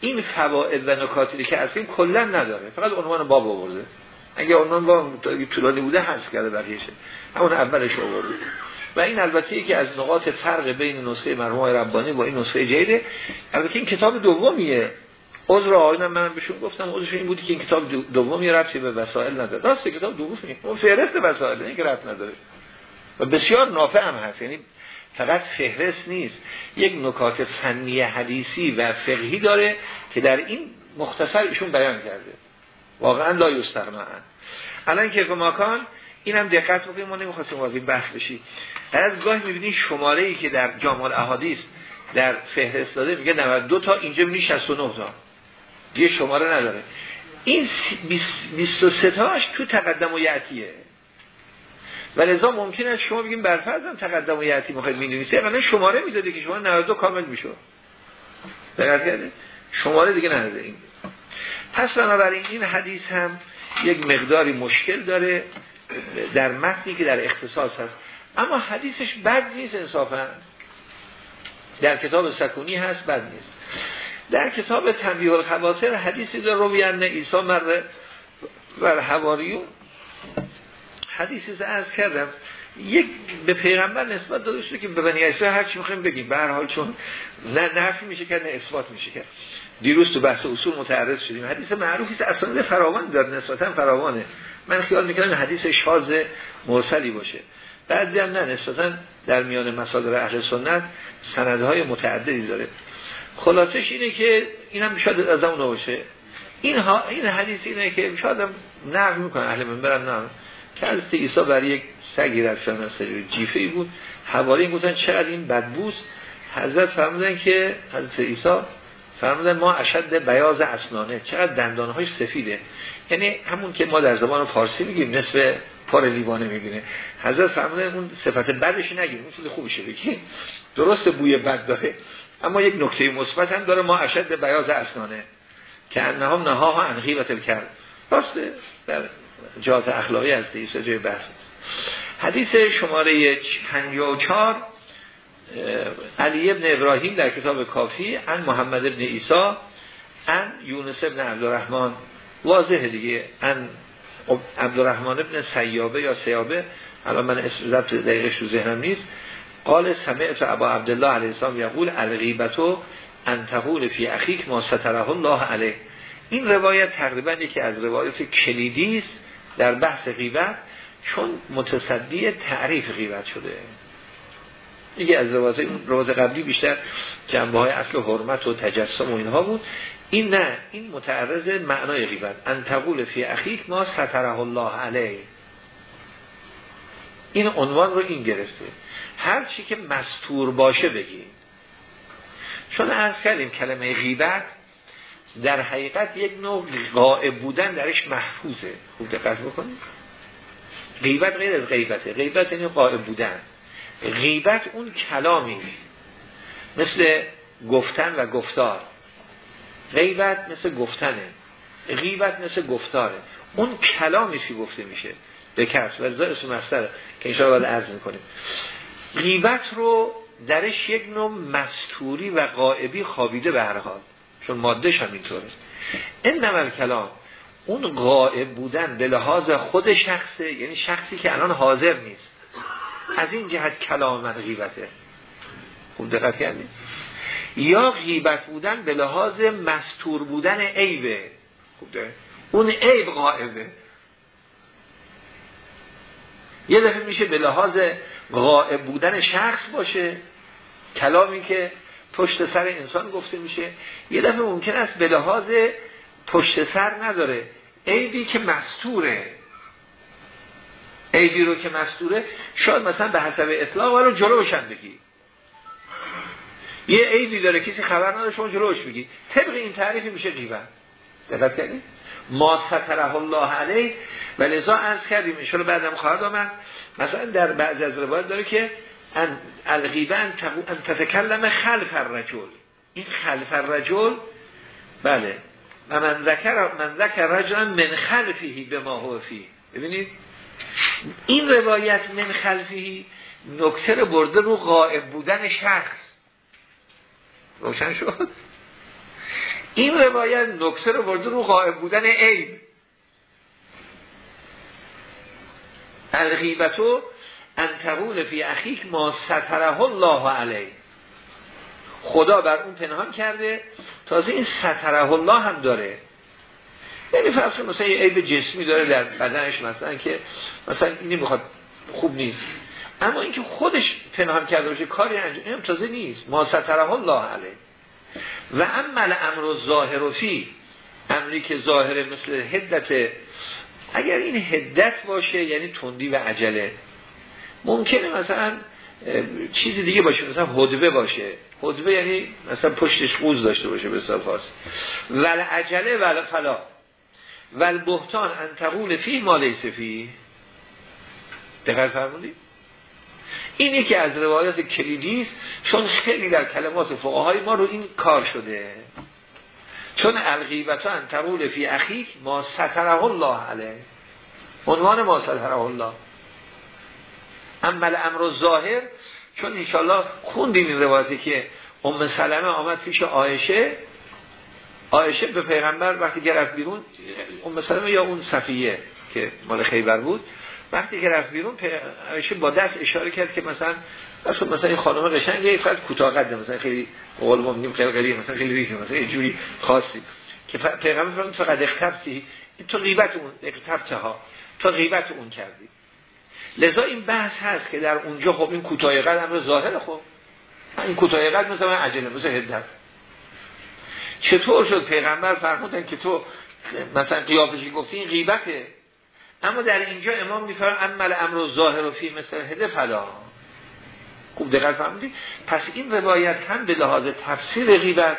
این فواید و نکاتی که این کلا نداره. فقط عنوان باب آورده. اگه عنوان باب طولانی بوده حذف کرده بقیه‌شه همون اولش آورده. و این البته یکی از نقاط فرق بین نسخه مرحوم ربانی با این نسخه جیده البته این کتاب دومیه. عذر آقایون من بهشون گفتم عذرش این بودی که این کتاب دومی ربطی به وسائل نداره. راست کتاب دومی اون فهرست وسائل این نداره. و بسیار نافع هم هست. یعنی فقط فهرست نیست. یک نکات فنی حدیثی و فقهی داره که در این مختصر ایشون بیان کرده. واقعا لا یستغنا الان که ماکان اینم دقت بکنیم ما نمی‌خواستیم وارد بحث بشی از گاهی می‌بینی شماره ای که در جامع احادیث در فهرست داده میگه 92 تا اینجا می‌بینی 69 تا. یه شماره نداره. این 23 تاش تو تقدم و یعتیه و لذا ممکن است شما بگیم برفرضم تقدم و یعتی مخواهد میدونیسته اقلا شماره می‌داده که شما 92 کامل میشو دقت کرده شماره دیگه نداده این. پس بنابراین این حدیث هم یک مقداری مشکل داره در متنی که در اختصاص هست. اما حدیثش بد نیست انصافا. در کتاب سکونی هست بد نیست. در کتاب تنبیه الخواطر حدیثی در رویان ایسا مره و حواریون حدیثی از کردم. یک به پیغمبر نسبت داده شده که به بنی اسرائیل هر چی می‌خوایم بگیم. به هر حال چون نه میشه کرد نه اثبات میشه کرد. دیروز تو بحث اصول متعرض شدیم. حدیث معروفی است. اصلا فراوان داره. نسبتا فراوانه. من خیال می‌کنم حدیث شاذ مرسلی باشه. بعد هم نه. نسبتا در میان مصادر اهل سنت سندهای متعددی داره. خلاصش اینه که این هم شاید از اون باشه این, ها این حدیث اینه که شاید نقل می‌کنه. اهل منبرم نه. که از عیسی برای یک سگی رفتن از جیفه ای بود. حوالی گفتن چقدر این بدبوس. حضرت فرمودن که حضرت عیسی فرمودن ما اشد بیاز اسنانه. چقدر دندانهاش سفیده. یعنی همون که ما در زبان فارسی میگیم نصف پار لیوانه می‌بینه. حضرت فرمودن اون صفت بدش نگیم اون خوبشه بگیم درست بوی بد داره. اما یک نکته مثبت هم داره ما اشد بیاز اسنانه. که انهم نها عن غیبت کرد راسته در جهات اخلاقی از دیسه جای بحث حدیث شماره 54 علی ابن ابراهیم در کتاب کافی ان محمد ابن ایسا ان یونس ابن عبدالرحمن. واضحه دیگه ان عبدالرحمن ابن سیابه یا سیابه. الان من اسم ضبط دقیقش تو ذهنم نیست. قال سمعت ابا عبدالله علیه السلام یقول الغیبتو ان تقول فی اخیک ما ستره الله علیه. این روایت تقریبا یکی از روایت کلیدی است. در بحث غیبت چون متصدی تعریف غیبت شده. دیگه از روایت روز قبلی بیشتر جنبه های اصل حرمت و تجسم و اینها بود. این نه این متعرض معنای غیبت. ان تقول فی اخیک ما ستره الله علیه. این عنوان رو این گرفته. هر چی که مستور باشه بگی. چون از کردیم کلمه غیبت در حقیقت یک نوع غائب بودن درش محفوظه. خوب دقت بکنید. غیبت غیر از غیبته. غیبت یعنی غائب بودن. غیبت اون کلامی. مثل گفتن و گفتار. غیبت مثل گفتنه. غیبت مثل گفتاره. اون کلامی که گفته میشه؟ به کس. و اسم مستره که باید عرض می‌کنیم. غیبت رو درش یک نوع مستوری و غائبی خوابیده به هر حال. چون مادهش هم اینطوره. این نمال کلام اون غائب بودن به لحاظ خود شخصه یعنی شخصی که الان حاضر نیست. از این جهت کلام من غیبته. خوب دقت کردید یا غیبت بودن به لحاظ مستور بودن عیبه. خوب اون عیب غائبه. یه دفعه میشه به لحاظ غائب بودن شخص باشه. کلامی که پشت سر انسان گفته میشه. یه دفعه ممکن است به لحاظ پشت سر نداره. عیبی که مستوره. عیبی رو که مستوره شاید مثلا به حسب اطلاق ولو جلوش هم بگی. یه عیبی داره کسی خبر نداره شما جلوش بگی. طبق این تعریفی میشه غیبت دقت کردید ما ستره الله علیه و لذا عرض کردیم. ان بعدم خواهد آمد. مثلا در بعض از روایت داره که ان الغیبه ان تتکلم خلف الرجل. این خلف الرجل بله. و من ذکر من ذکر رجلا من خلفی به ما ببینید؟ این روایت من خلفی نکته رو برده رو غائب بودن شخص روشن شد؟ این روایت نکته رو برده رو غائب بودن عیب. الغیبتو ان تقول فی اخیک ما ستره الله علیه. خدا بر اون پنهان کرده تازه این ستره الله هم داره. یعنی فرض مثلا یه عیب جسمی داره در بدنش مثلا که مثلا اینی می‌خواد خوب نیست. اما اینکه خودش پنهان کرده باشه کاری انجام این تازه نیست. ما ستره الله علیه. و عمل امر ظاهر و فی امری که ظاهره مثل هدت اگر این هدت باشه یعنی تندی و عجله. ممکنه مثلا چیزی دیگه باشه مثلا حدبه باشه. حدبه یعنی مثلا پشتش قوز داشته باشه به صفاست ول عجله ول فلا ول بهتان انتقول فی مالی سفی دقیق فرمودی این یکی از روایات کلیدی است چون خیلی در کلمات فقهای ما رو این کار شده. چون الغیبت ان فی اخیک ما ستره الله علیه. عنوان ما ستره الله. عمل امر ظاهر چون انشالله خوندیم این روایتی که ام سلمه آمد پیش آیشه آیشه به پیغمبر وقتی گرفت بیرون ام سلمه یا اون صفیه که مال خیبر بود وقتی که رفت بیرون با دست اشاره کرد که مثلا اصلا مثلا این خانم یه فقط کوتاه قد مثلا خیلی قول ما خیلی خیلی مثلا خیلی ریشه مثلا یه جوری خاصی. که پیغمبر فرمود فقط اختبتی تو غیبت اون اختبته ها تو غیبت اون کردی. لذا این بحث هست که در اونجا خب این کوتاه قد امر ظاهر خب. این کوتاه قد مثلا عجله مثلا هدت چطور شد پیغمبر فرمودن که تو مثلا قیافشی گفتی این غیبته؟ اما در اینجا امام میفرم عمل امر ظاهر و فی مثل هده فلا. خوب دقت فرمودید پس این روایت هم به لحاظ تفسیر غیبت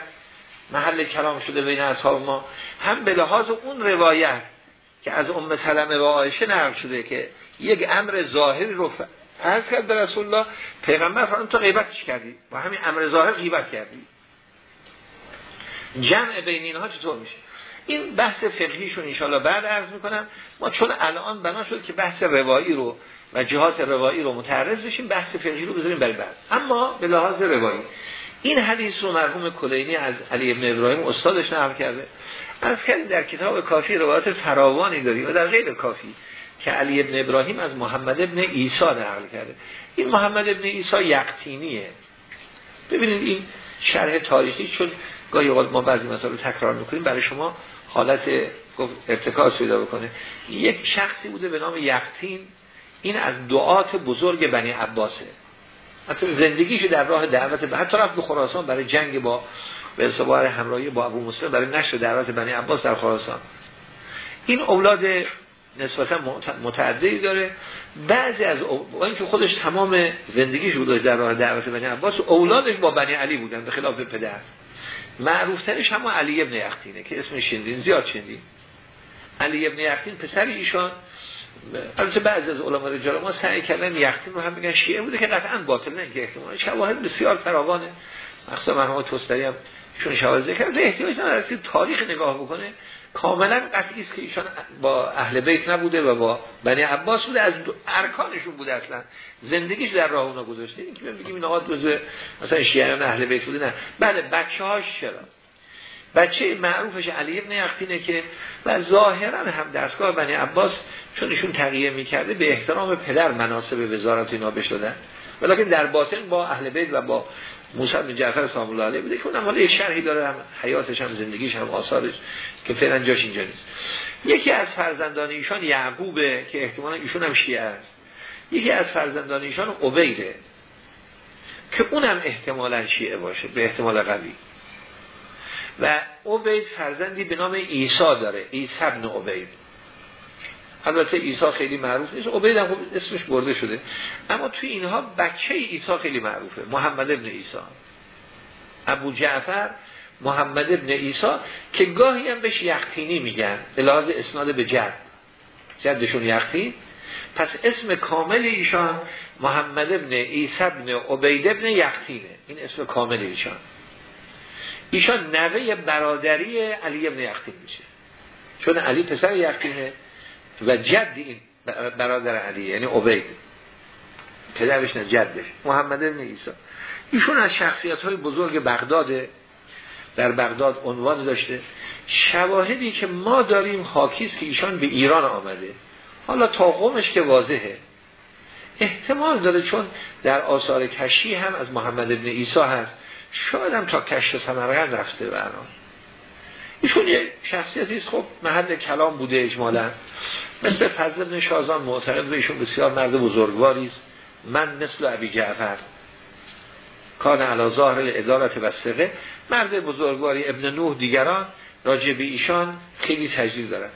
محل کلام شده بین اصحاب ما هم به لحاظ اون روایت که از ام سلمه و عایشه نقل شده که یک امر ظاهری رو عرض کرد به رسول الله. پیغمبر فرمان تو غیبتش کردی. و همین امر ظاهر غیبت کردی. جمع بین اینها چطور میشه؟ این بحث فقهیشون انشاءالله بعد عرض می‌کنم. ما چون الان بنا شد که بحث روایی رو و جهات روایی رو متعرض بشیم بحث فقهی رو بذاریم برای بعد اما به لحاظ روایی این حدیث رو مرحوم کلینی از علی ابن ابراهیم استادش نقل کرده. از کردیم در کتاب کافی روایت فراوانی داریم و در غیر کافی که علی ابن ابراهیم از محمد ابن عیسی نقل کرده. این محمد ابن عیسی یقتینیه ببینید این شرح تاریخی چون گاهی اوقات ما بعضی مسائل رو تکرار می‌کنیم برای شما حالت ارتکاز پیدا بکنه. یک شخصی بوده به نام یقتین این از دعات بزرگ بنی عباسه. حتی زندگیش در راه دعوت حتی رفت به خراسان برای جنگ با به اعتبار همراهی با ابو مسلم برای نشر دعوت بنی عباس در خراسان. این اولاد نسبتا متعددی داره. بعضی از این که خودش تمام زندگیش بوده در راه دعوت بنی عباس اولادش با بنی علی بودن به خلاف پدر. معروف ترش هم علی ابن یختینه که اسم شندین زیاد شندین علی ابن یختین پسر ایشان. البته بعضی از علما رجال ما سعی کردن یختین رو هم بگن شیعه بوده که قطعا باطل نه که احتمال شواهد بسیار فراوانه. مخصوصا مرحوم توستری هم چون شواهد ذکر احتیاج نداره تاریخ نگاه بکنه کاملا قطعی است که ایشان با اهل بیت نبوده و با بنی عباس بوده از ارکانشون بوده اصلا. زندگیش در راه اونا گذاشته. این که بگیم این آقا جزء مثلا شیعیان اهل بیت بوده نه. بله بچه‌هاش چرا؟ بچه معروفش علی ابن یختینه که و ظاهرا هم دستگاه بنی عباس چون ایشون تغییر می‌کرده به احترام پدر مناسب وزارت اینا بهش دادن. ولیکن در باطن با اهل بیت و با موسی بن جعفر سلام الله علیه بوده که اونم حالا یک شرحی داره هم حیاتش هم زندگیش هم آثارش که فعلا جاش اینجا نیست. یکی از فرزندان ایشان یعقوبه که احتمالا ایشون هم شیعه است. یکی از فرزندان ایشان عبیده که اونم احتمالا شیعه باشه به احتمال قوی. و عبید فرزندی به نام عیسی داره عیسی ابن عبید. البته عیسی خیلی معروف نیست. عبید هم اسمش برده شده. اما توی اینها بچه عیسی خیلی معروفه. محمد ابن عیسی. ابو جعفر محمد ابن عیسی که گاهی هم بهش یختینی میگن. لحاظ اسناد به جد. جدشون یختین پس اسم کامل ایشان محمد ابن عیسی ابن عبید ابن یختینه این اسم کامل ایشان. ایشان نوه برادری علی ابن یختین میشه. چون علی پسر یختینه و جد این برادر علی یعنی عبید. پدرش نه جدش. محمد ابن عیسی. ایشون از شخصیت های بزرگ بغداد در بغداد عنوان داشته. شواهدی که ما داریم حاکیست که ایشان به ایران آمده. حالا تا قومش که واضحه. احتمال داره چون در آثار کشی هم از محمد ابن عیسی هست. شاید هم تا کشف سمرقند رفته برنامه ایشون یه شخصیتی خب محل کلام بوده اجمالا. مثل فضل بن شازان معتقد به ایشون بسیار مرد بزرگواری است. من مثل ابی جعفر. کان علا ظاهر ادارت و سقه مرد بزرگواری ابن نوح دیگران راجع به ایشان خیلی تجدید دارن.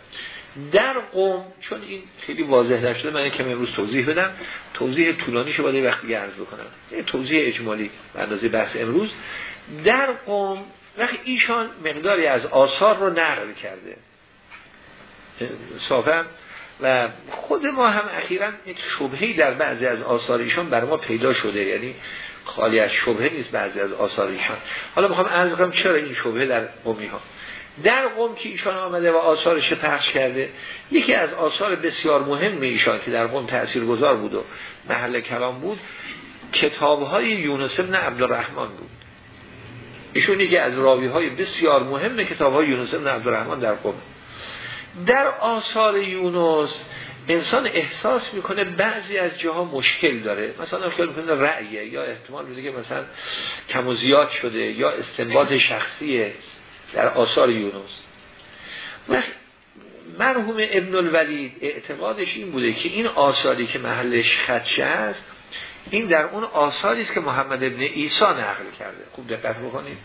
در قوم چون این خیلی واضح نشده من کمی امروز توضیح بدم. توضیح طولانی شو باید وقتی عرض بکنم. توضیح اجمالی به اندازه بحث امروز. در قوم وقتی ایشان مقداری از آثار رو نقل کرده صافم و خود ما هم اخیرا یک شبهی در بعضی از آثار ایشان بر ما پیدا شده یعنی خالی از شبهه نیست بعضی از آثار ایشان. حالا می‌خوام عرض کنم چرا این شبهه در قومی ها در قوم که ایشان آمده و آثارش پخش کرده یکی از آثار بسیار مهم ایشان که در قوم گذار بود و محل کلام بود کتاب های یونس ابن عبدالرحمن بود. ایشون یکی از راوی های بسیار مهم کتاب های یونس ابن عبدالرحمن در قوم در آثار یونس انسان احساس می‌کنه بعضی از جاها مشکل داره. مثلا خیلی می‌کنه رأیه یا احتمال میده که مثلا کم و زیاد شده یا استنباط شخصیه در آثار یونس. مرحوم ابن الولید اعتقادش این بوده که این آثاری که محلش خدشه است این در اون آثاری است که محمد ابن عیسی نقل کرده. خوب دقت بکنید.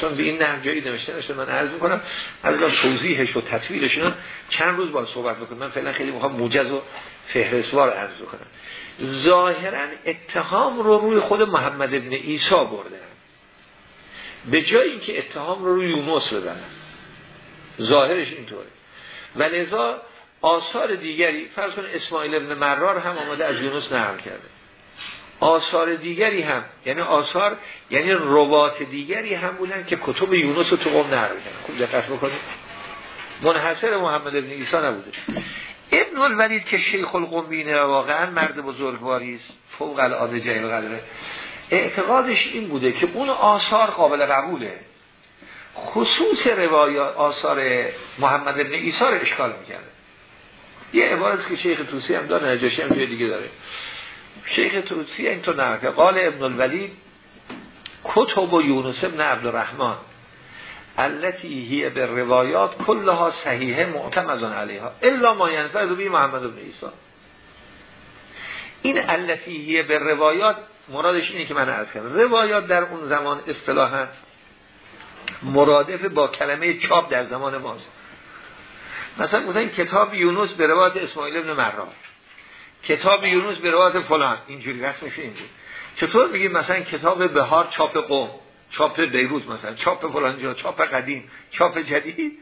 چون به این نه جایی نوشته نوشته من عرض می‌کنم از توضیحش و تطویلش چند روز با صحبت بکنم. من فعلا خیلی می‌خوام موجز و فهرستوار عرض بکنم. ظاهرا اتهام رو روی خود محمد ابن عیسی بردن به جای اینکه اتهام رو روی یونس بزنن ظاهرش اینطوره. و لذا آثار دیگری فرض کن اسماعیل ابن مرار هم آمده از یونس نقل کرده. آثار دیگری هم یعنی آثار یعنی روات دیگری هم بودن که کتب یونس رو تو قوم نقل خوب دقت بکنید. منحصر محمد ابن عیسی نبوده. ابن الولید که شیخ القومینه واقعا مرد بزرگواری است فوق العاده جلیل قدره اعتقادش این بوده که اون آثار قابل قبوله. خصوص روایات آثار محمد ابن عیسی رو اشکال می‌کرده. یه عبارت که شیخ توسی هم داره نجاشی هم جای دیگه داره. شیخ توسی اینطور نرکه قال ابن الولید کتب و یونس ابن عبدالرحمن التي هی به روایات کلها صحیحه معتمدن علیها الا ما ینفرد بی محمد ابن عیسی. این التي هی به روایات مرادش اینه که من عرض کردم روایات در اون زمان اصطلاحا مرادف با کلمه چاپ در زمان ماست. مثلا مثلا کتاب یونس به روایت اسماعیل ابن مرار کتاب یونس به روایت فلان. اینجوری رسمش اینجوری. چطور بگیم مثلا کتاب بهار چاپ قوم چاپ بیروت مثلا چاپ فلان جا چاپ قدیم چاپ جدید؟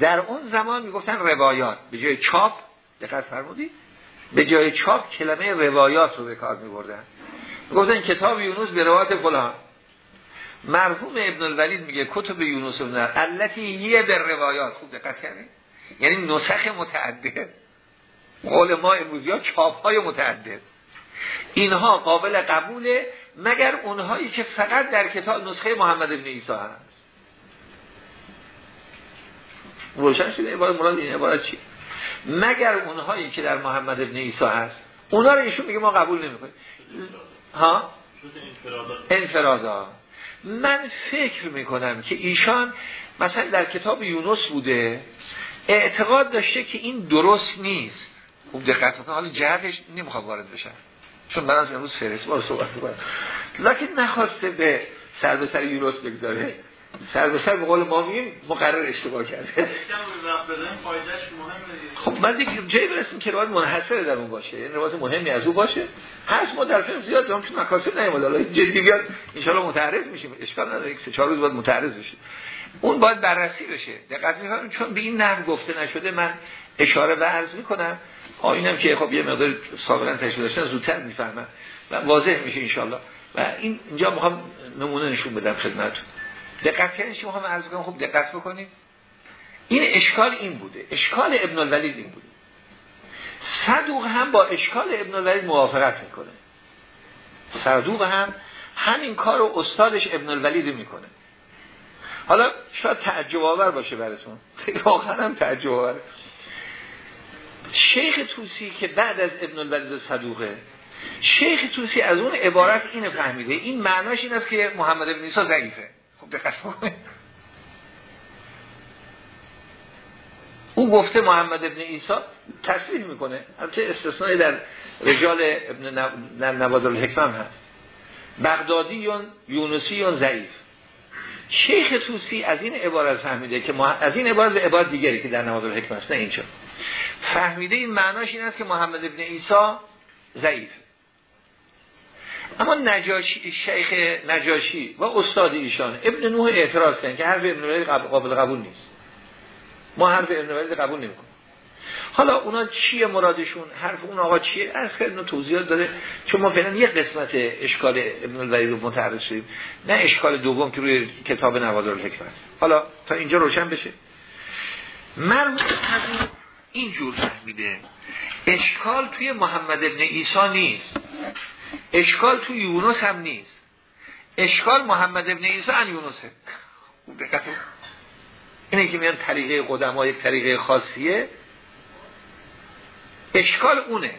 در اون زمان می‌گفتن روایات. به جای چاپ دقت فرمودی؟ به جای چاپ کلمه روایات رو به کار میبردن. گفتن کتاب یونس به روایت فلان. مرحوم ابن الولید میگه کتب یونس ابن التي یه به روایات. خوب دقت کردید یعنی نسخ متعدد. قول ما امروزی ها چاپ های متعدد. اینها قابل قبوله مگر اونهایی که فقط در کتاب نسخه محمد ابن عیسی هست؟ روشن شده؟ عبارت مراد این عبارت چی؟ مگر اونهایی که در محمد ابن عیسی هست؟ اونا رو ایشون میگه ما قبول نمی‌کنیم. ها؟ انفرادا من فکر می‌کنم که ایشان مثلا در کتاب یونس بوده اعتقاد داشته که این درست نیست. خوب دقت کنید حالا جهتش نمی‌خواد وارد بشن چون من از امروز فرست بار صحبت کنم لکن نخواسته به سر به سر یونس بگذاره. سر به سر به قول ما میگیم مقرر اشتباه کرده. خب من دیگه جایی برسیم که روایت منحصر در اون باشه. یعنی روایت مهمی از او باشه. هست ما در فقه زیاد دارم چون مکاسب نیومد. حالا جدی بیاد ان شاء الله متعرض میشیم. اشکال نداره. یک سه چهار روز بعد متعرض بشیم اون باید بررسی بشه. دقت می‌کنم. چون به این نحو گفته نشده من اشاره به عرض می‌کنم. آینم که خب یه مقدار سابقا تشکیل داشتن زودتر می‌فهمن و واضح میشه ان و این اینجا می‌خوام نمونه نشون بدم خدمتتون. دقت کردین چی می‌خوام عرض کنم؟ خب دقت بکنید این اشکال این بوده. اشکال ابن الولید این بوده. صدوق هم با اشکال ابن الولید موافقت می‌کنه. صدوق هم همین کار رو استادش ابن الولید می‌کنه. حالا شاید تعجب آور باشه براتون. خیلی واقعا هم تعجب آور شیخ توسی که بعد از ابن الولید صدوقه شیخ توسی از اون عبارت اینو فهمیده. این معناش این است که محمد ابن عیسی ضعیفه. خب دقت او گفته محمد ابن عیسی تصریح می‌کنه. البته استثنایی در رجال ابن نوادر الحکم هست. بغدادیون یونسیون ضعیف. شیخ توسی از این عبارت فهمیده که از این عبارت عبارت دیگری که در نوادر الحکم هست نه اینجا فهمیده این معناش این است که محمد ابن عیسی ضعیف. اما نجاشی شیخ نجاشی و استاد ایشان ابن نوح اعتراض کردن که حرف ابن ولید قابل قبول نیست. ما حرف ابن ولید قبول نمی‌کنیم. حالا اونا چیه مرادشون؟ حرف اون آقا چیه؟ از خیلی توضیحات داده. چون ما فعلا یه قسمت اشکال ابن الولید متعرض شدیم. نه اشکال دوم که روی کتاب نوادر است حالا تا اینجا روشن بشه. مرموز اینجور فهمیده. اشکال توی محمد ابن عیسی نیست. اشکال توی یونس هم نیست. اشکال محمد ابن عیسی ان یونسه. اینه که میان طریقه قدما یک طریقه خاصیه. اشکال اونه.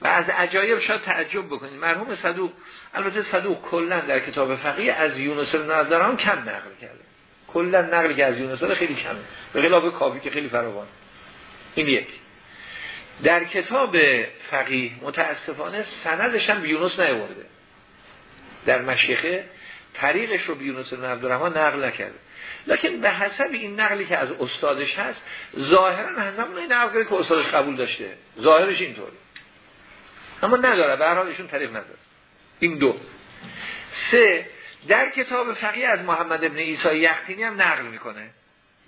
و از عجایب شاید تعجب بکنید. مرحوم صدوق البته صدوق کلا در کتاب فقیه از یونس بن کم نقل کرده. کلا نقل که از یونس خیلی کمه. به خلاف کافی که خیلی فراوان. این یک. در کتاب فقیه متاسفانه سندش هم یونس نیورده در مشیخه طریقش رو بیونس بن نقل نکرده. لکن به حسب این نقلی که از استادش هست ظاهرا همون این نقل که استادش قبول داشته. ظاهرش اینطوری اما نداره به هر حال تعریف نداره. این دو. سه در کتاب فقیه از محمد ابن عیسی یختینی هم نقل می‌کنه.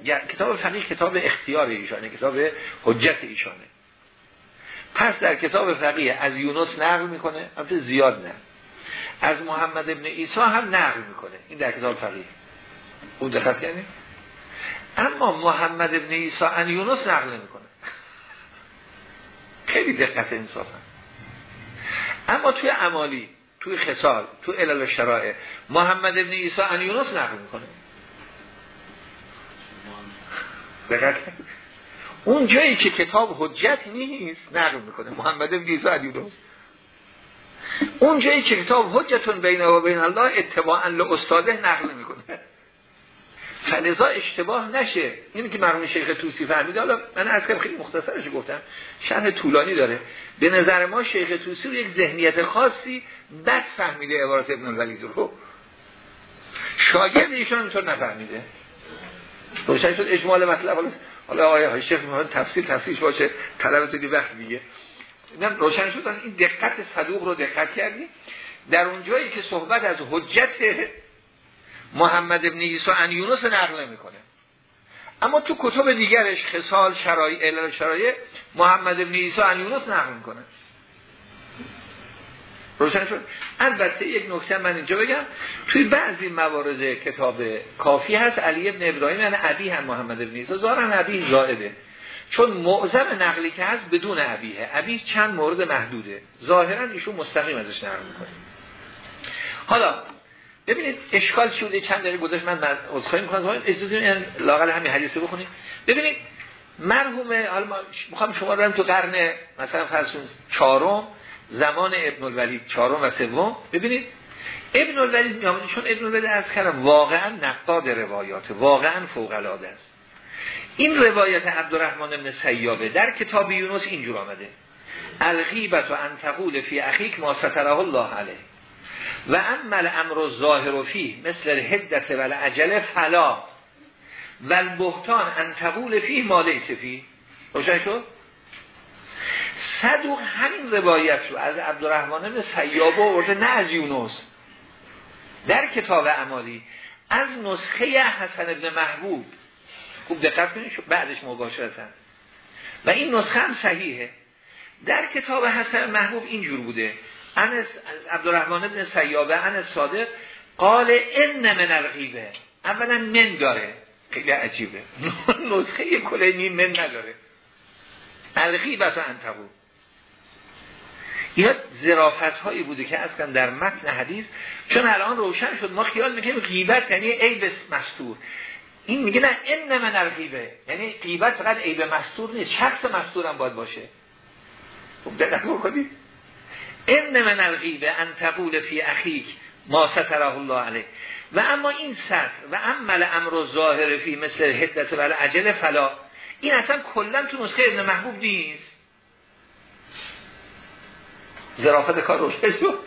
کتاب فقیه کتاب اختیار ایشانه کتاب حجت ایشانه. پس در کتاب فقیه از یونس نقل می‌کنه البته زیاد نه. از محمد ابن عیسی هم نقل می‌کنه. این در کتاب فقیه. اون دقت کنید اما محمد ابن عیسی ان یونس نقل نمی‌کنه. خیلی دقت انصافا اما توی عمالی توی خسال توی علل شرائع محمد ابن عیسی ان یونس نقل می‌کنه. دقت اون جایی که کتاب حجت نیست نقل می‌کنه. محمد ابن عیسی ان یونس. اون جایی که کتاب حجتون بین و بین الله اتباعا لاستاده نقل می‌کنه. فلذا اشتباه نشه. اینی که مرحوم شیخ توسی فهمیده حالا من از خیلی مختصرش گفتم. شرح طولانی داره. به نظر ما شیخ توسی رو یک ذهنیت خاصی بد فهمیده عبارت ابن الولید رو. شاگرد ایشان اینطور نفهمیده. روشن شد اجمال مطلب. حالا حالا آقای شیخ می‌خواد تفصیل تفصیلش باشه. طلبت دی وقت دیگه. اینم روشن شد. این دقت صدوق رو دقت کردیم در اون جایی که صحبت از حجت محمد ابن عیسی ان یونس نقل می‌کنه. اما تو کتب دیگرش خصال شرایع علل شرایع محمد ابن عیسی ان یونس نقل می‌کنه. روشن شد؟ البته یک نکته من اینجا بگم. توی بعضی موارد کتاب کافی هست. علی ابن ابراهیم یعنی عبی هم محمد ابن عیسی. زارن عبی زائده. چون معظم نقلی که هست بدون عبیه عبی چند مورد محدوده. ظاهرا ایشون مستقیم ازش نقل می‌کنه. حالا ببینید اشکال چی بوده؟ چند دقیقه گذاشت من عذرخواهی می‌کنم. اجازه لاقل همین حدیثه بخونید ببینید مرحوم حالا می‌خوام شما رو تو قرن مثلا فرض چهارم زمان ابن الولید چهارم و سوم. ببینید ابن الولید میامده چون ابن الولید از کردم واقعا نقاد روایات واقعا فوق العاده است. این روایت عبدالرحمن بن سیابه در کتاب یونس اینجور آمده. الغیبت و انتقول فی اخیک ما ستره الله علیه. و عمل امر ظاهر فی مثل الهدت و العجله فلا. و البهتان انتقول فی مالی سفی روشن شد؟ صدوق همین روایت رو از عبدالرحمن بن سیابه ورده نه از یونس. در کتاب امالی از نسخه حسن ابن محبوب. خوب دقت کنید بعدش مباشرتا. و این نسخه هم صحیحه. در کتاب حسن محبوب اینجور بوده. انس عبدالرحمن ابن سیابه انس صادق قال ان من الغیبه. اولا من داره. خیلی عجیبه. [laughs] نسخه کلینی من نداره. الغیبت انتقو. یا زرافت هایی بوده که از در متن حدیث چون الان روشن شد ما خیال می‌کنیم غیبت یعنی عیب مستور. این میگه نه این من الغیبه. یعنی غیبت فقط عیب مستور نیست. شخص مستور باید باشه. خب دقیق بکنید. ان من الغیبه ان تقول فی اخیک ما ستره الله علیه و اما این سطر و عمل امر ظاهر فی مثل هدت و عجل فلا. این اصلا کلا تو نسخه ابن محبوب نیست. ظرافت کار روشه شد.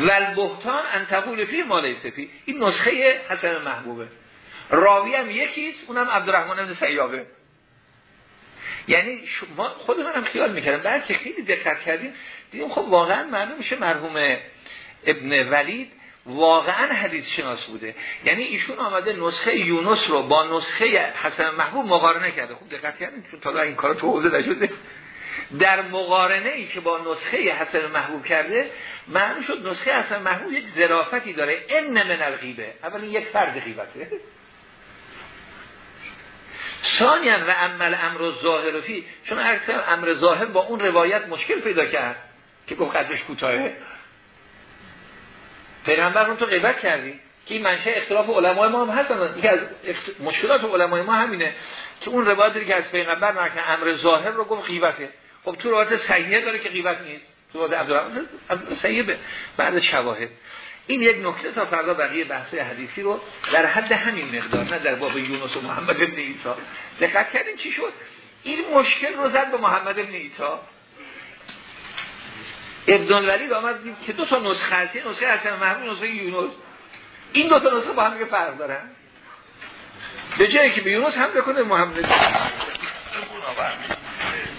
و البهتان ان تقول فی ما فی. این نسخه حسن محبوبه. راوی هم یکیست اونم عبدالرحمن بن سیابه. یعنی شما خود منم خیال می‌کردم. بعد که خیلی دقت کردیم دیدیم خب واقعا معلوم میشه مرحوم ابن ولید واقعا حدیث شناس بوده. یعنی ایشون آمده نسخه یونس رو با نسخه حسن محبوب مقارنه کرده. خوب دقت کردیم چون تا این کارا تو حوزه نشده. در مقارنه ای که با نسخه حسن محبوب کرده معلوم شد نسخه حسن محبوب یک ظرافتی داره. ان من الغیبه. اولا یک فرد غیبته. ثانیا و عمل امر ظاهر فی چون اکثر امر ظاهر با اون روایت مشکل پیدا کرد که گفت قدش کوتاهه. پیغمبر اون تو غیبت کردی. که این منشه اختلاف علمای ما هم هستن. یکی از مشکلات علمای ما همینه که اون روایتی که از پیغمبر که امر ظاهر رو گفت غیبته. خب تو روایت صحیحه داره که غیبت نیست. تو روایت عبدالرحمن صحیحه بعد شواهد. این یک نکته تا فردا بقیه بحث حدیثی رو در حد همین مقدار نه در باب یونس و محمد ابن ایسا. دقت کردیم چی شد؟ این مشکل رو زد به محمد ابن ایسا. ابن ولید آمد که دو تا نسخه هست نسخه حسن محمود نسخه یونس. این دو تا نسخه با هم فرق دارن. به جایی که به یونس هم بکنه محمد